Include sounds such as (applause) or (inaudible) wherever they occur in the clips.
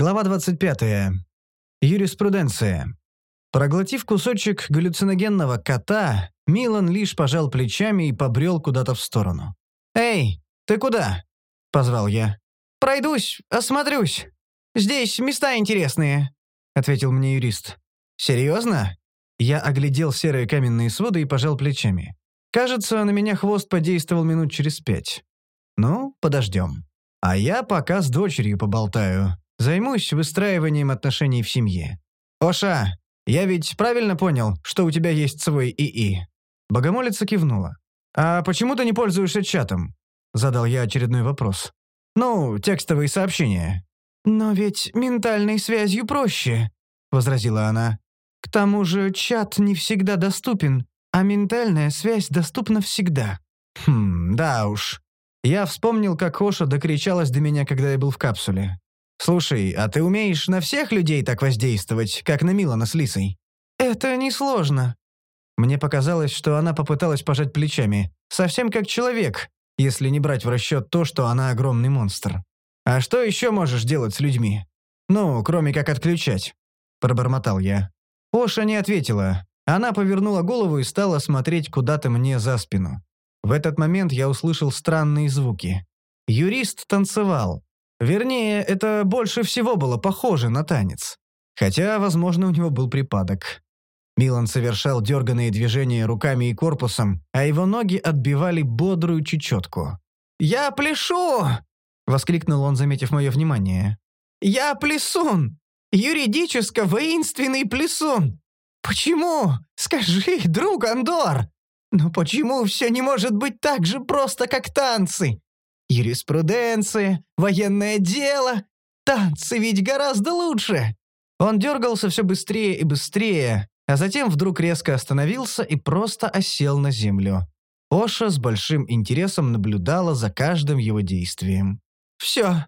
Глава 25. Юриспруденция. Проглотив кусочек галлюциногенного кота, Милан лишь пожал плечами и побрел куда-то в сторону. «Эй, ты куда?» — позвал я. «Пройдусь, осмотрюсь. Здесь места интересные», — ответил мне юрист. «Серьезно?» Я оглядел серые каменные своды и пожал плечами. Кажется, на меня хвост подействовал минут через пять. Ну, подождем. А я пока с дочерью поболтаю. Займусь выстраиванием отношений в семье. Оша, я ведь правильно понял, что у тебя есть свой ИИ?» Богомолица кивнула. «А почему ты не пользуешься чатом?» Задал я очередной вопрос. «Ну, текстовые сообщения». «Но ведь ментальной связью проще», — возразила она. «К тому же чат не всегда доступен, а ментальная связь доступна всегда». «Хм, да уж. Я вспомнил, как Оша докричалась до меня, когда я был в капсуле. «Слушай, а ты умеешь на всех людей так воздействовать, как на Милана с Лисой?» «Это несложно». Мне показалось, что она попыталась пожать плечами. Совсем как человек, если не брать в расчет то, что она огромный монстр. «А что еще можешь делать с людьми? Ну, кроме как отключать?» Пробормотал я. Оша не ответила. Она повернула голову и стала смотреть куда-то мне за спину. В этот момент я услышал странные звуки. Юрист танцевал. Вернее, это больше всего было похоже на танец. Хотя, возможно, у него был припадок. Милан совершал дерганные движения руками и корпусом, а его ноги отбивали бодрую чечетку. «Я пляшу!» — воскликнул он, заметив мое внимание. «Я плясун! Юридически воинственный плясун! Почему? Скажи, друг Андор! Но почему все не может быть так же просто, как танцы? Юриспруденция, военное дело. Танцы ведь гораздо лучше. Он дергался все быстрее и быстрее, а затем вдруг резко остановился и просто осел на землю. Оша с большим интересом наблюдала за каждым его действием. «Все.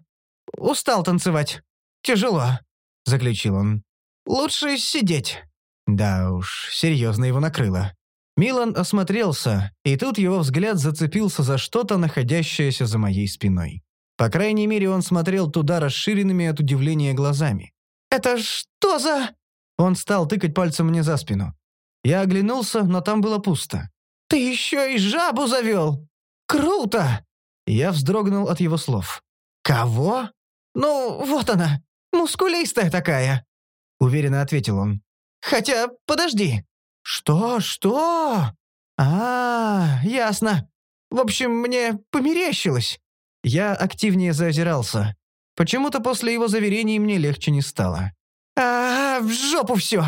Устал танцевать. Тяжело», — заключил он. «Лучше сидеть». Да уж, серьезно его накрыло. Милан осмотрелся, и тут его взгляд зацепился за что-то, находящееся за моей спиной. По крайней мере, он смотрел туда расширенными от удивления глазами. «Это что за...» Он стал тыкать пальцем мне за спину. Я оглянулся, но там было пусто. «Ты еще и жабу завел! Круто!» Я вздрогнул от его слов. «Кого?» «Ну, вот она, мускулистая такая», — уверенно ответил он. «Хотя, подожди, «Что? Что? А, ясно. В общем, мне померещилось». Я активнее заозирался. Почему-то после его заверений мне легче не стало. а, в жопу все!»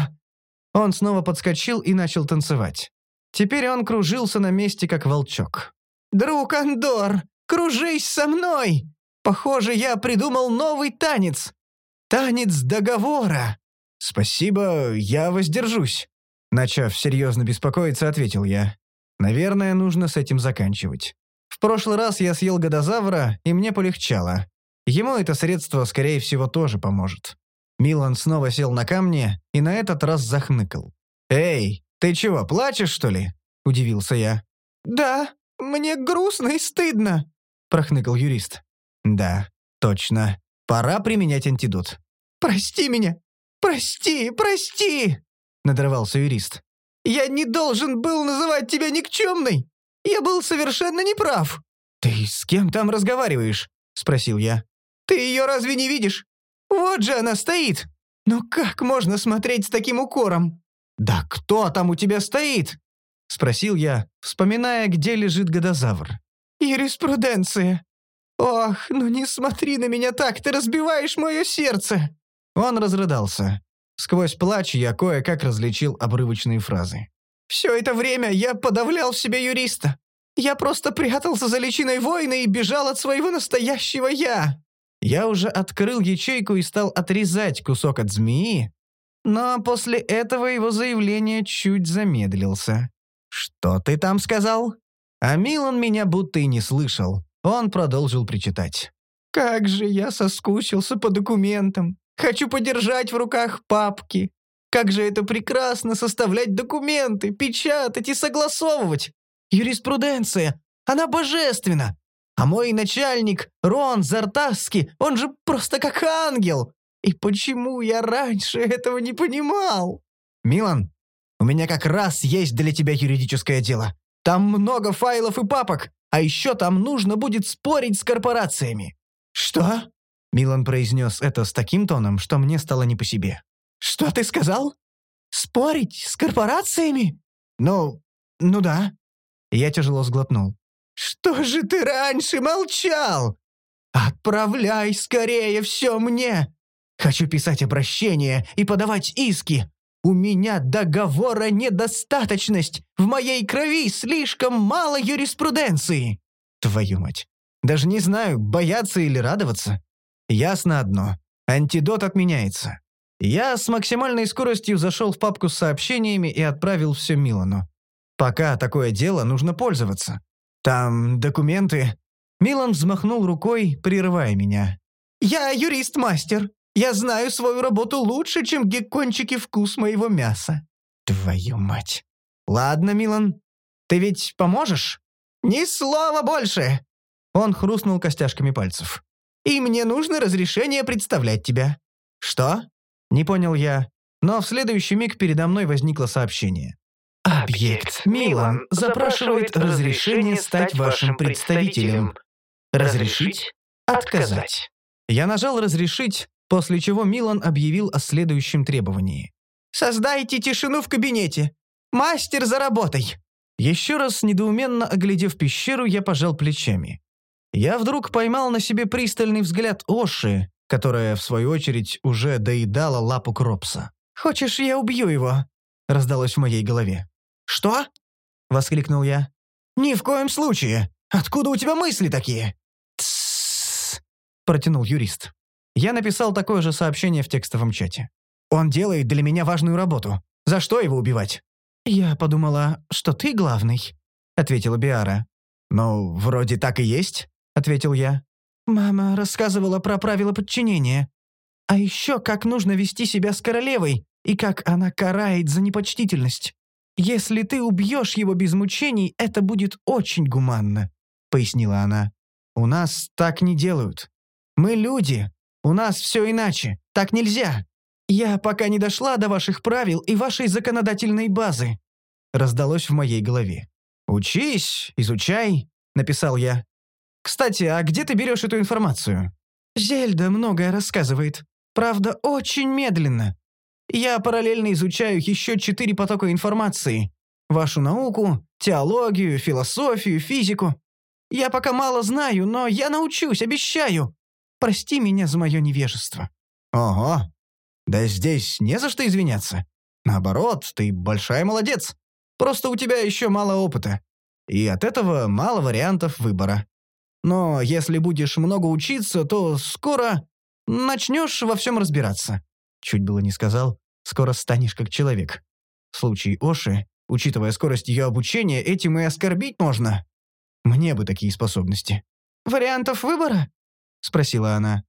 Он снова подскочил и начал танцевать. Теперь он кружился на месте, как волчок. «Друг Андор, кружись со мной! Похоже, я придумал новый танец. Танец договора!» «Спасибо, я воздержусь». Начав серьезно беспокоиться, ответил я. «Наверное, нужно с этим заканчивать. В прошлый раз я съел годозавра, и мне полегчало. Ему это средство, скорее всего, тоже поможет». Милан снова сел на камне и на этот раз захныкал. «Эй, ты чего, плачешь, что ли?» – удивился я. «Да, мне грустно и стыдно», – прохныкал юрист. «Да, точно. Пора применять антидот». «Прости меня! Прости, прости!» Надрывался юрист. «Я не должен был называть тебя никчемной! Я был совершенно неправ!» «Ты с кем там разговариваешь?» — спросил я. «Ты ее разве не видишь? Вот же она стоит! Но как можно смотреть с таким укором?» «Да кто там у тебя стоит?» — спросил я, вспоминая, где лежит годозавр. «Юриспруденция. Ох, ну не смотри на меня так, ты разбиваешь мое сердце!» Он разрыдался. Сквозь плач я кое-как различил обрывочные фразы. «Все это время я подавлял в себе юриста. Я просто прятался за личиной воина и бежал от своего настоящего «я». Я уже открыл ячейку и стал отрезать кусок от змеи, но после этого его заявление чуть замедлился. «Что ты там сказал?» А Милан меня будто и не слышал. Он продолжил причитать. «Как же я соскучился по документам. Хочу подержать в руках папки. Как же это прекрасно составлять документы, печатать и согласовывать. Юриспруденция, она божественна. А мой начальник, Рон Зартаски, он же просто как ангел. И почему я раньше этого не понимал? Милан, у меня как раз есть для тебя юридическое дело. Там много файлов и папок, а еще там нужно будет спорить с корпорациями». «Что?» Милан произнес это с таким тоном, что мне стало не по себе. «Что ты сказал? Спорить с корпорациями?» «Ну, ну да». Я тяжело сглотнул. «Что же ты раньше молчал? Отправляй скорее все мне! Хочу писать обращения и подавать иски. У меня договора недостаточность. В моей крови слишком мало юриспруденции». Твою мать. Даже не знаю, бояться или радоваться. Ясно одно. Антидот отменяется. Я с максимальной скоростью зашел в папку с сообщениями и отправил все Милану. Пока такое дело, нужно пользоваться. Там документы. Милан взмахнул рукой, прерывая меня. «Я юрист-мастер. Я знаю свою работу лучше, чем геккончики вкус моего мяса». Твою мать. Ладно, Милан. Ты ведь поможешь? Ни слова больше. Он хрустнул костяшками пальцев. И мне нужно разрешение представлять тебя. Что? Не понял я, но в следующий миг передо мной возникло сообщение. Объект Милан запрашивает разрешение стать вашим представителем. Разрешить? Отказать. Я нажал «Разрешить», после чего Милан объявил о следующем требовании. «Создайте тишину в кабинете. Мастер за работой!» Еще раз недоуменно оглядев пещеру, я пожал плечами. Я вдруг поймал на себе пристальный взгляд Оши, которая, в свою очередь, уже доедала лапу Кропса. «Хочешь, я убью его?» — раздалось в моей голове. «Что?» — воскликнул я. «Ни в коем случае! Откуда у тебя мысли такие?» «Тссс!» — протянул юрист. Я написал такое же сообщение в текстовом чате. «Он делает для меня важную работу. За что его убивать?» «Я подумала, что ты главный», — ответила Биара. «Ну, вроде так и есть», — ответил я. «Мама рассказывала про правила подчинения. А еще как нужно вести себя с королевой и как она карает за непочтительность. Если ты убьешь его без мучений, это будет очень гуманно», — пояснила она. «У нас так не делают. Мы люди. У нас все иначе. Так нельзя». «Я пока не дошла до ваших правил и вашей законодательной базы», — раздалось в моей голове. «Учись, изучай», — написал я. «Кстати, а где ты берешь эту информацию?» «Зельда многое рассказывает. Правда, очень медленно. Я параллельно изучаю еще четыре потока информации. Вашу науку, теологию, философию, физику. Я пока мало знаю, но я научусь, обещаю. Прости меня за мое невежество». «Ого, да здесь не за что извиняться. Наоборот, ты большая молодец. Просто у тебя еще мало опыта. И от этого мало вариантов выбора. Но если будешь много учиться, то скоро начнешь во всем разбираться. Чуть было не сказал, скоро станешь как человек. В случае Оши, учитывая скорость ее обучения, этим и оскорбить можно. Мне бы такие способности. «Вариантов выбора?» — спросила она.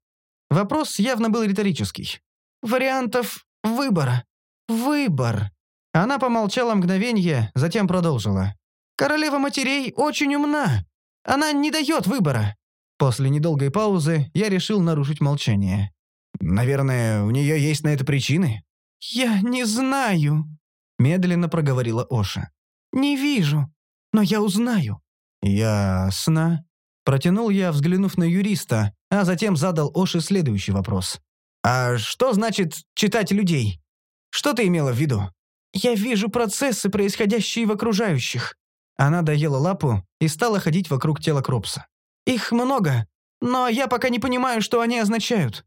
Вопрос явно был риторический вариантов выбора. Выбор». Она помолчала мгновенье, затем продолжила. «Королева матерей очень умна. Она не дает выбора». После недолгой паузы я решил нарушить молчание. «Наверное, у нее есть на это причины?» «Я не знаю», — медленно проговорила Оша. «Не вижу, но я узнаю». «Ясно». Протянул я, взглянув на юриста, а затем задал Оше следующий вопрос. «А что значит читать людей? Что ты имела в виду?» «Я вижу процессы, происходящие в окружающих». Она доела лапу и стала ходить вокруг тела Кропса. «Их много, но я пока не понимаю, что они означают.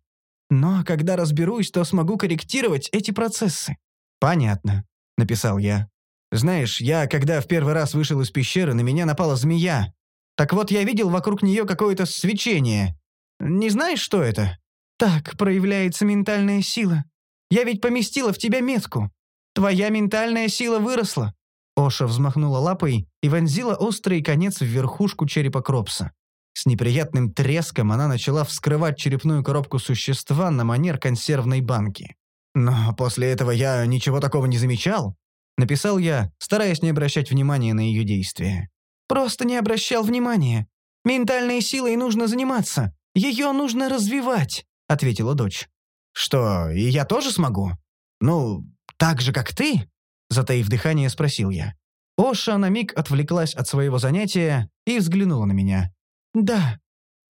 Но когда разберусь, то смогу корректировать эти процессы». «Понятно», — написал я. «Знаешь, я, когда в первый раз вышел из пещеры, на меня напала змея. Так вот, я видел вокруг нее какое-то свечение. Не знаешь, что это?» Так проявляется ментальная сила. Я ведь поместила в тебя метку. Твоя ментальная сила выросла». Оша взмахнула лапой и вонзила острый конец в верхушку черепа Кропса. С неприятным треском она начала вскрывать черепную коробку существа на манер консервной банки. «Но после этого я ничего такого не замечал», — написал я, стараясь не обращать внимания на ее действия. «Просто не обращал внимания. Ментальной силой нужно заниматься. Ее нужно развивать ответила дочь. «Что, и я тоже смогу? Ну, так же, как ты?» Затаив дыхание, спросил я. Оша на миг отвлеклась от своего занятия и взглянула на меня. «Да,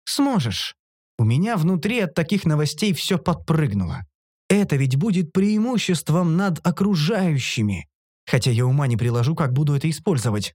сможешь». У меня внутри от таких новостей все подпрыгнуло. Это ведь будет преимуществом над окружающими. Хотя я ума не приложу, как буду это использовать.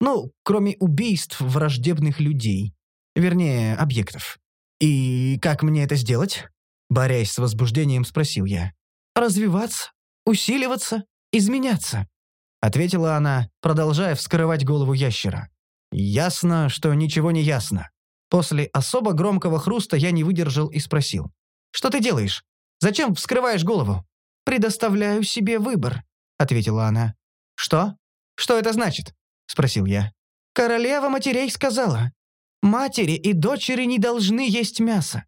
Ну, кроме убийств враждебных людей. Вернее, объектов. «И как мне это сделать?» Борясь с возбуждением, спросил я. «Развиваться, усиливаться, изменяться», — ответила она, продолжая вскрывать голову ящера. «Ясно, что ничего не ясно. После особо громкого хруста я не выдержал и спросил. «Что ты делаешь? Зачем вскрываешь голову?» «Предоставляю себе выбор», — ответила она. «Что? Что это значит?» — спросил я. «Королева матерей сказала, матери и дочери не должны есть мясо.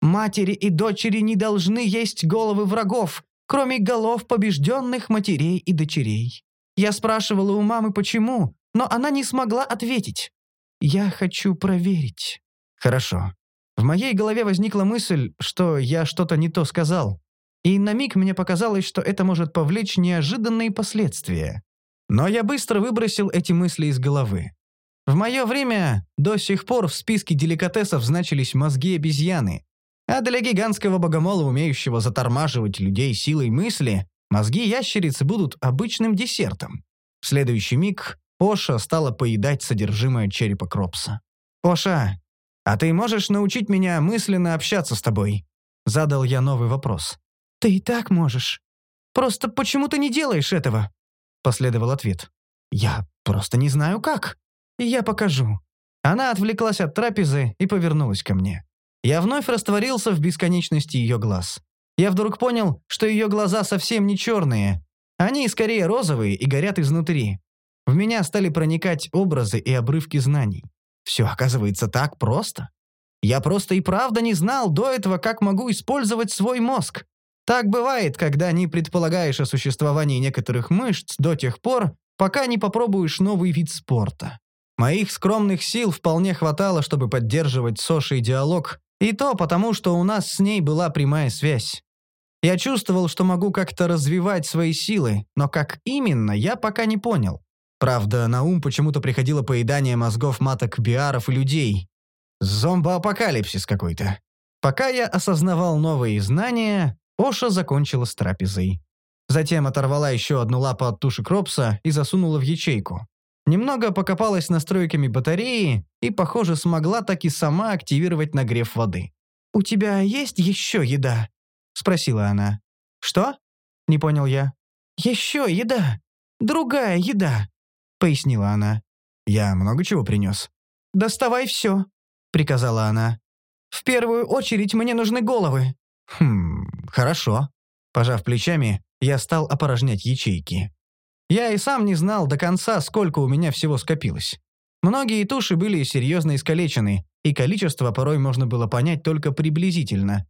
Матери и дочери не должны есть головы врагов, кроме голов побежденных матерей и дочерей. Я спрашивала у мамы, почему, но она не смогла ответить. Я хочу проверить. Хорошо. В моей голове возникла мысль, что я что-то не то сказал. И на миг мне показалось, что это может повлечь неожиданные последствия. Но я быстро выбросил эти мысли из головы. В мое время до сих пор в списке деликатесов значились мозги обезьяны. А для гигантского богомола, умеющего затормаживать людей силой мысли, мозги ящерицы будут обычным десертом. В следующий миг Оша стала поедать содержимое черепа Кропса. «Оша, а ты можешь научить меня мысленно общаться с тобой?» Задал я новый вопрос. «Ты и так можешь. Просто почему ты не делаешь этого?» Последовал ответ. «Я просто не знаю как. Я покажу». Она отвлеклась от трапезы и повернулась ко мне. Я вновь растворился в бесконечности ее глаз. Я вдруг понял, что ее глаза совсем не черные. Они скорее розовые и горят изнутри. В меня стали проникать образы и обрывки знаний. Все оказывается так просто. Я просто и правда не знал до этого, как могу использовать свой мозг. Так бывает, когда не предполагаешь о существовании некоторых мышц до тех пор, пока не попробуешь новый вид спорта. Моих скромных сил вполне хватало, чтобы поддерживать Сошей диалог, и то потому, что у нас с ней была прямая связь. Я чувствовал, что могу как-то развивать свои силы, но как именно, я пока не понял. Правда, на ум почему-то приходило поедание мозгов маток биаров и людей. Зомбоапокалипсис какой-то. Пока я осознавал новые знания, Оша закончила с трапезой. Затем оторвала еще одну лапу от туши Кропса и засунула в ячейку. Немного покопалась настройками батареи и, похоже, смогла так и сама активировать нагрев воды. «У тебя есть еще еда?» — спросила она. «Что?» — не понял я. «Еще еда. Другая еда. — пояснила она. «Я много чего принес». «Доставай все», — приказала она. «В первую очередь мне нужны головы». «Хм, хорошо». Пожав плечами, я стал опорожнять ячейки. Я и сам не знал до конца, сколько у меня всего скопилось. Многие туши были серьезно искалечены, и количество порой можно было понять только приблизительно.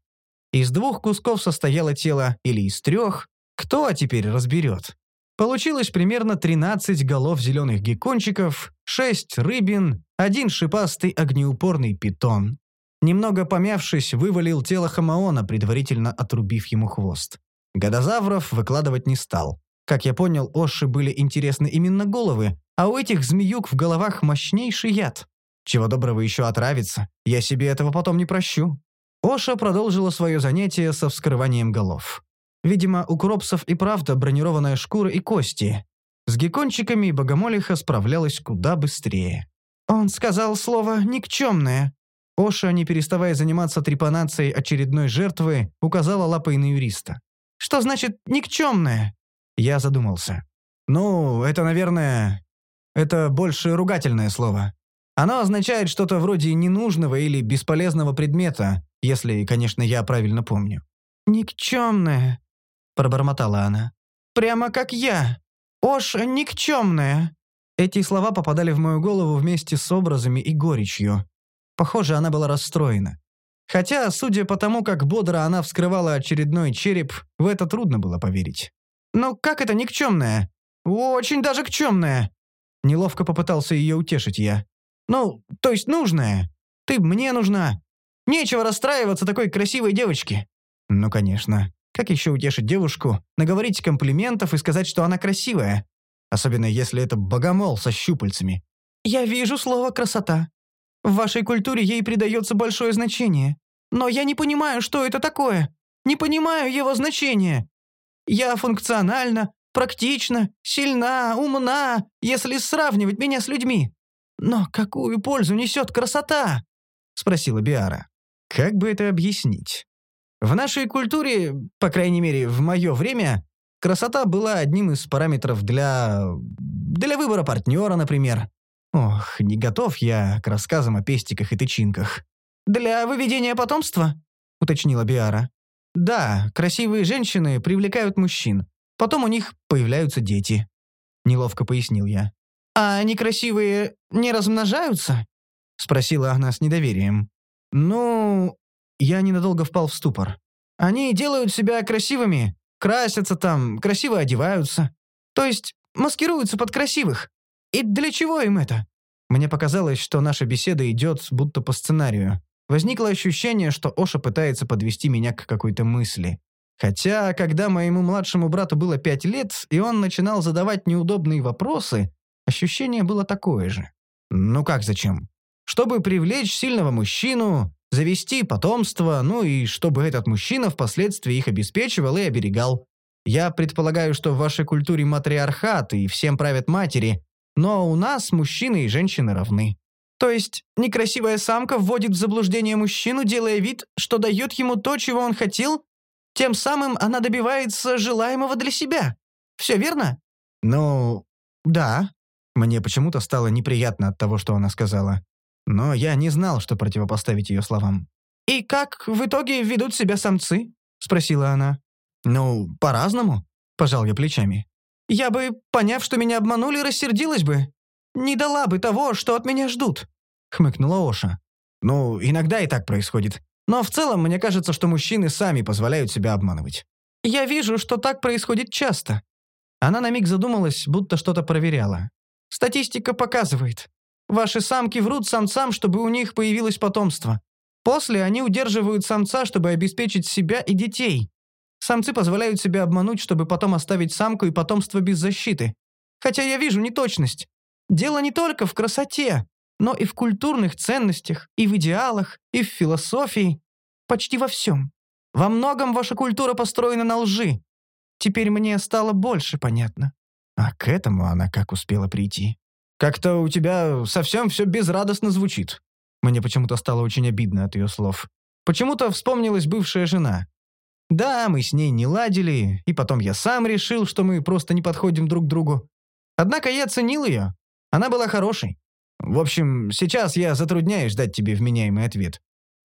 Из двух кусков состояло тело или из трех, кто теперь разберет? Получилось примерно 13 голов зеленых геккончиков, 6 рыбин, один шипастый огнеупорный питон. Немного помявшись, вывалил тело Хамаона, предварительно отрубив ему хвост. Годозавров выкладывать не стал. Как я понял, Оши были интересны именно головы, а у этих змеюк в головах мощнейший яд. Чего доброго еще отравиться, я себе этого потом не прощу. Оша продолжила свое занятие со вскрыванием голов. Видимо, у кропсов и правда бронированная шкура и кости. С геккончиками богомолиха справлялась куда быстрее. Он сказал слово «никчемное». Оша, не переставая заниматься трепанацией очередной жертвы, указала лапой на юриста. «Что значит «никчемное»?» Я задумался. «Ну, это, наверное... Это больше ругательное слово. Оно означает что-то вроде ненужного или бесполезного предмета, если, конечно, я правильно помню». «Никчемное», пробормотала она. «Прямо как я. Ош никчемная». Эти слова попадали в мою голову вместе с образами и горечью. Похоже, она была расстроена. Хотя, судя по тому, как бодро она вскрывала очередной череп, в это трудно было поверить. «Но как это никчемная? Очень даже кчемная!» Неловко попытался ее утешить я. «Ну, то есть нужная. Ты мне нужна. Нечего расстраиваться такой красивой девочке. Ну, конечно. Как еще утешить девушку, наговорить комплиментов и сказать, что она красивая? Особенно если это богомол со щупальцами. «Я вижу слово «красота». В вашей культуре ей придается большое значение. Но я не понимаю, что это такое. Не понимаю его значения. Я функциональна, практична, сильна, умна, если сравнивать меня с людьми. Но какую пользу несет красота?» — спросила Биара. «Как бы это объяснить?» В нашей культуре, по крайней мере, в мое время, красота была одним из параметров для... для выбора партнера, например. Ох, не готов я к рассказам о пестиках и тычинках. «Для выведения потомства?» — уточнила Биара. «Да, красивые женщины привлекают мужчин. Потом у них появляются дети», — неловко пояснил я. «А некрасивые не размножаются?» — спросила она с недоверием. «Ну, я ненадолго впал в ступор. Они делают себя красивыми, красятся там, красиво одеваются. То есть маскируются под красивых. И для чего им это? Мне показалось, что наша беседа идет будто по сценарию. Возникло ощущение, что Оша пытается подвести меня к какой-то мысли. Хотя, когда моему младшему брату было пять лет, и он начинал задавать неудобные вопросы, ощущение было такое же. Ну как зачем? Чтобы привлечь сильного мужчину, завести потомство, ну и чтобы этот мужчина впоследствии их обеспечивал и оберегал. Я предполагаю, что в вашей культуре матриархат и всем правят матери, но у нас мужчины и женщины равны. То есть некрасивая самка вводит в заблуждение мужчину, делая вид, что дает ему то, чего он хотел, тем самым она добивается желаемого для себя. Все верно? Ну, да. Мне почему-то стало неприятно от того, что она сказала но я не знал, что противопоставить ее словам. «И как в итоге ведут себя самцы?» — спросила она. «Ну, по-разному», — пожал я плечами. «Я бы, поняв, что меня обманули, рассердилась бы. Не дала бы того, что от меня ждут», — хмыкнула Оша. «Ну, иногда и так происходит. Но в целом мне кажется, что мужчины сами позволяют себя обманывать». «Я вижу, что так происходит часто». Она на миг задумалась, будто что-то проверяла. «Статистика показывает. Ваши самки врут самцам, чтобы у них появилось потомство. После они удерживают самца, чтобы обеспечить себя и детей. Самцы позволяют себе обмануть, чтобы потом оставить самку и потомство без защиты. Хотя я вижу неточность. Дело не только в красоте, но и в культурных ценностях, и в идеалах, и в философии. Почти во всем. Во многом ваша культура построена на лжи. Теперь мне стало больше понятно. А к этому она как успела прийти? Как-то у тебя совсем все безрадостно звучит». Мне почему-то стало очень обидно от ее слов. Почему-то вспомнилась бывшая жена. Да, мы с ней не ладили, и потом я сам решил, что мы просто не подходим друг к другу. Однако я ценил ее. Она была хорошей. В общем, сейчас я затрудняюсь дать тебе вменяемый ответ.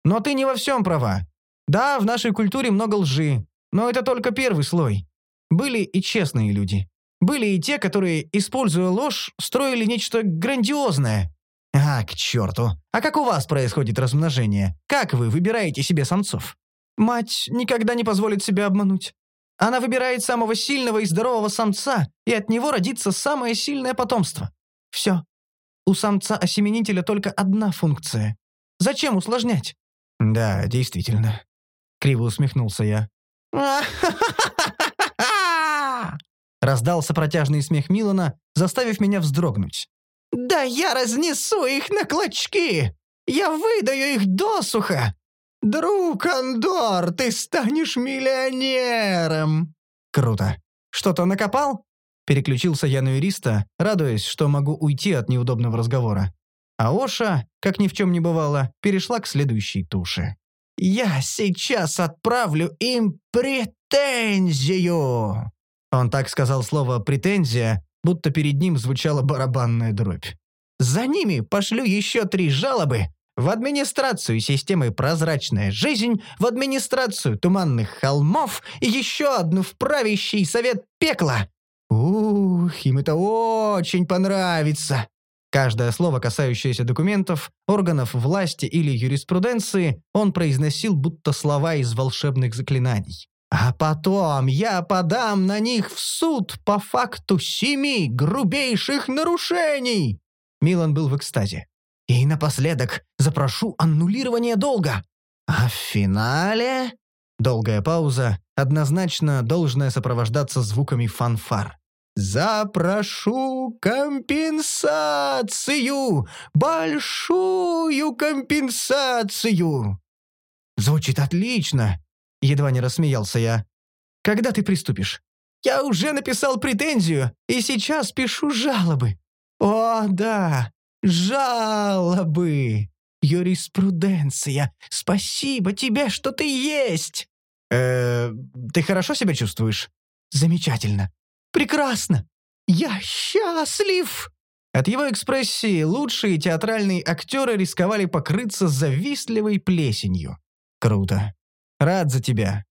Но ты не во всем права. Да, в нашей культуре много лжи, но это только первый слой. Были и честные люди. Были и те, которые, используя ложь, строили нечто грандиозное. А, к черту. А как у вас происходит размножение? Как вы выбираете себе самцов? Мать никогда не позволит себя обмануть. Она выбирает самого сильного и здорового самца, и от него родится самое сильное потомство. Все. У самца-осеменителя только одна функция. Зачем усложнять? Да, действительно. Криво усмехнулся я. (laughs) Раздался протяжный смех Милана, заставив меня вздрогнуть. «Да я разнесу их на клочки! Я выдаю их досуха! Друг Андор, ты станешь миллионером!» «Круто! Что-то накопал?» Переключился я на юриста, радуясь, что могу уйти от неудобного разговора. А Оша, как ни в чем не бывало, перешла к следующей туше. «Я сейчас отправлю им претензию!» Он так сказал слово «претензия», будто перед ним звучала барабанная дробь. «За ними пошлю еще три жалобы в администрацию системы «Прозрачная жизнь», в администрацию «Туманных холмов» и еще одну в правящий совет пекла. Ух, им это очень понравится!» Каждое слово, касающееся документов, органов власти или юриспруденции, он произносил будто слова из волшебных заклинаний. А потом я подам на них в суд по факту семи грубейших нарушений!» Милан был в экстазе. «И напоследок запрошу аннулирование долга. А в финале Долгая пауза, однозначно должная сопровождаться звуками фанфар. «Запрошу компенсацию! Большую компенсацию!» «Звучит отлично!» — едва не рассмеялся я. «Когда ты приступишь?» «Я уже написал претензию, и сейчас пишу жалобы». «О, да, жалобы! Юриспруденция! Спасибо тебе, что ты есть!» «Э, ты хорошо себя чувствуешь?» «Замечательно. Прекрасно. Я счастлив!» От его экспрессии лучшие театральные актеры рисковали покрыться завистливой плесенью. «Круто. Рад за тебя.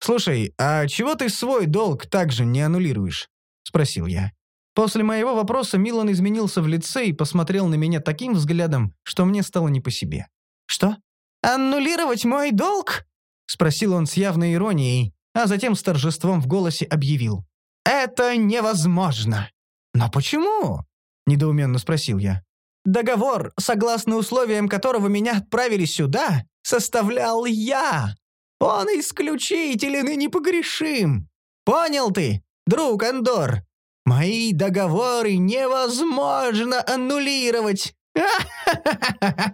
Слушай, а чего ты свой долг также не аннулируешь?» — спросил я. После моего вопроса Милан изменился в лице и посмотрел на меня таким взглядом, что мне стало не по себе. «Что? Аннулировать мой долг?» — спросил он с явной иронией, а затем с торжеством в голосе объявил. «Это невозможно!» «Но почему?» — недоуменно спросил я. «Договор, согласно условиям которого меня отправили сюда, составлял я. Он исключителен и непогрешим. Понял ты, друг Андор? Мои договоры невозможно аннулировать. (laughs) Ха-ха-ха-ха-ха!»